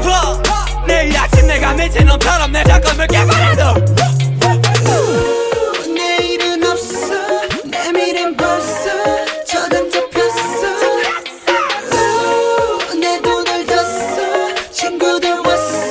버려둬 내일 아침 내가 미친 놈처럼 내 작업을 깨버려둬 내일은 돈을 뒀어. 친구들 왔어.